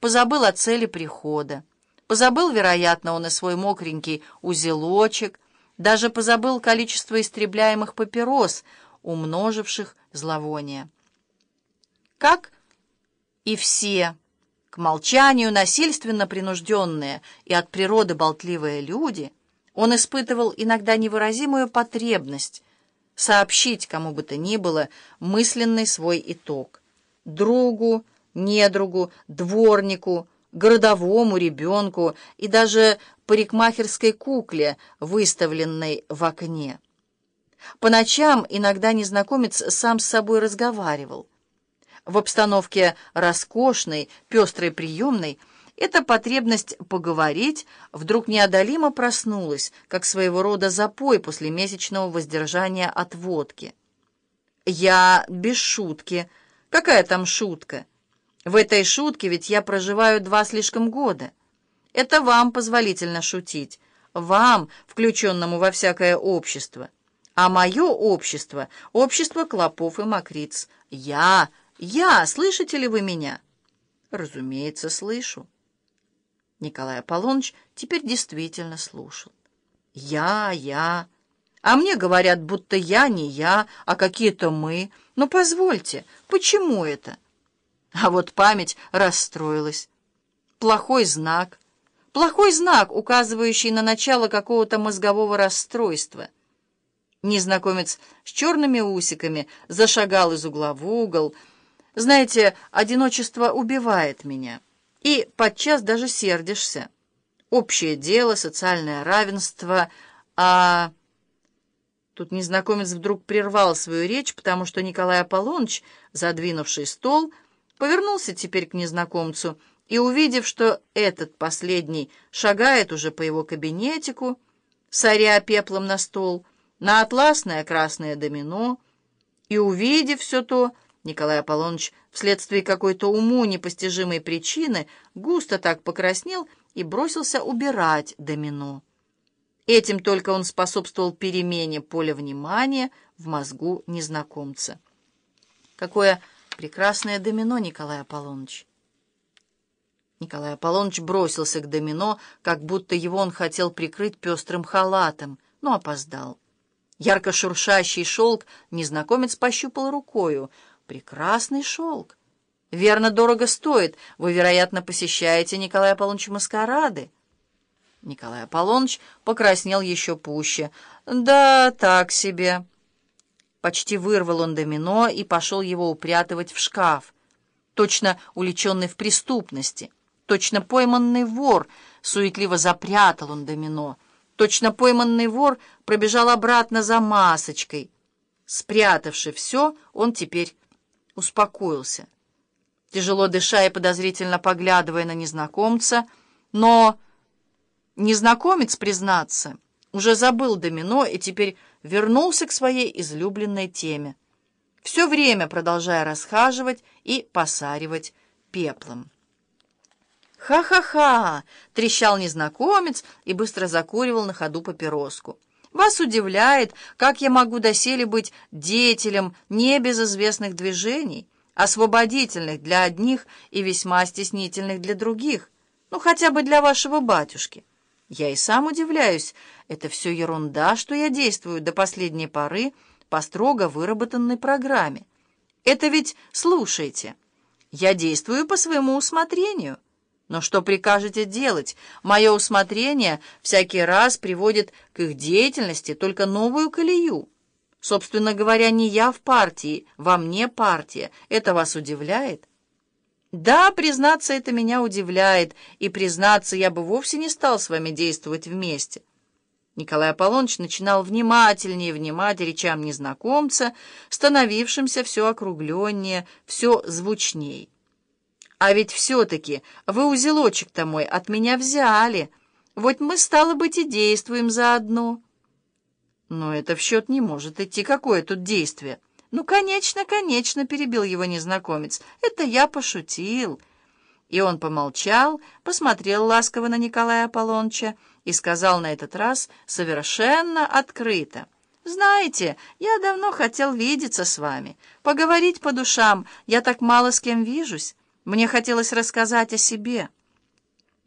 позабыл о цели прихода. Позабыл, вероятно, он и свой мокренький узелочек, даже позабыл количество истребляемых папирос, умноживших зловоние. Как и все, к молчанию насильственно принужденные и от природы болтливые люди, он испытывал иногда невыразимую потребность сообщить кому бы то ни было мысленный свой итог. Другу, недругу, дворнику, городовому ребенку и даже парикмахерской кукле, выставленной в окне. По ночам иногда незнакомец сам с собой разговаривал. В обстановке роскошной, пестрой приемной эта потребность поговорить вдруг неодолимо проснулась, как своего рода запой после месячного воздержания от водки. «Я без шутки. Какая там шутка?» В этой шутке ведь я проживаю два слишком года. Это вам позволительно шутить, вам, включенному во всякое общество. А мое общество — общество клопов и мокриц. Я, я, слышите ли вы меня? Разумеется, слышу. Николай Аполлоныч теперь действительно слушал. Я, я. А мне говорят, будто я не я, а какие-то мы. Но позвольте, почему это? А вот память расстроилась. Плохой знак. Плохой знак, указывающий на начало какого-то мозгового расстройства. Незнакомец с черными усиками зашагал из угла в угол. Знаете, одиночество убивает меня. И подчас даже сердишься. Общее дело, социальное равенство, а... Тут незнакомец вдруг прервал свою речь, потому что Николай Аполлоныч, задвинувший стол, повернулся теперь к незнакомцу и, увидев, что этот последний шагает уже по его кабинетику, соря пеплом на стол, на атласное красное домино, и, увидев все то, Николай Аполлоныч вследствие какой-то уму непостижимой причины густо так покраснел и бросился убирать домино. Этим только он способствовал перемене поля внимания в мозгу незнакомца. Какое Прекрасное домино, Николай Аполлоныч. Николай Аполлоныч бросился к домино, как будто его он хотел прикрыть пестрым халатом, но опоздал. Ярко шуршащий шелк незнакомец пощупал рукою. Прекрасный шелк. Верно, дорого стоит. Вы, вероятно, посещаете Николая Аполлоныча маскарады. Николай Аполлоныч покраснел еще пуще. Да, так себе. Почти вырвал он домино и пошел его упрятывать в шкаф. Точно уличенный в преступности, точно пойманный вор, суетливо запрятал он домино. Точно пойманный вор пробежал обратно за масочкой. Спрятавши все, он теперь успокоился. Тяжело дыша и подозрительно поглядывая на незнакомца, но незнакомец, признаться, уже забыл домино и теперь вернулся к своей излюбленной теме, все время продолжая расхаживать и посаривать пеплом. «Ха-ха-ха!» — трещал незнакомец и быстро закуривал на ходу папироску. «Вас удивляет, как я могу доселе быть деятелем небезызвестных движений, освободительных для одних и весьма стеснительных для других, ну, хотя бы для вашего батюшки. Я и сам удивляюсь, это все ерунда, что я действую до последней поры по строго выработанной программе. Это ведь, слушайте, я действую по своему усмотрению. Но что прикажете делать? Мое усмотрение всякий раз приводит к их деятельности только новую колею. Собственно говоря, не я в партии, во мне партия. Это вас удивляет? Да, признаться, это меня удивляет, и, признаться, я бы вовсе не стал с вами действовать вместе. Николай Аполлоныч начинал внимательнее внимать речам незнакомца, становившимся все округленнее, все звучней. «А ведь все-таки вы узелочек-то мой от меня взяли. Вот мы, стало быть, и действуем заодно». «Но это в счет не может идти. Какое тут действие?» «Ну, конечно, конечно», — перебил его незнакомец. «Это я пошутил». И он помолчал, посмотрел ласково на Николая Аполлоныча и сказал на этот раз совершенно открыто. «Знаете, я давно хотел видеться с вами, поговорить по душам, я так мало с кем вижусь. Мне хотелось рассказать о себе.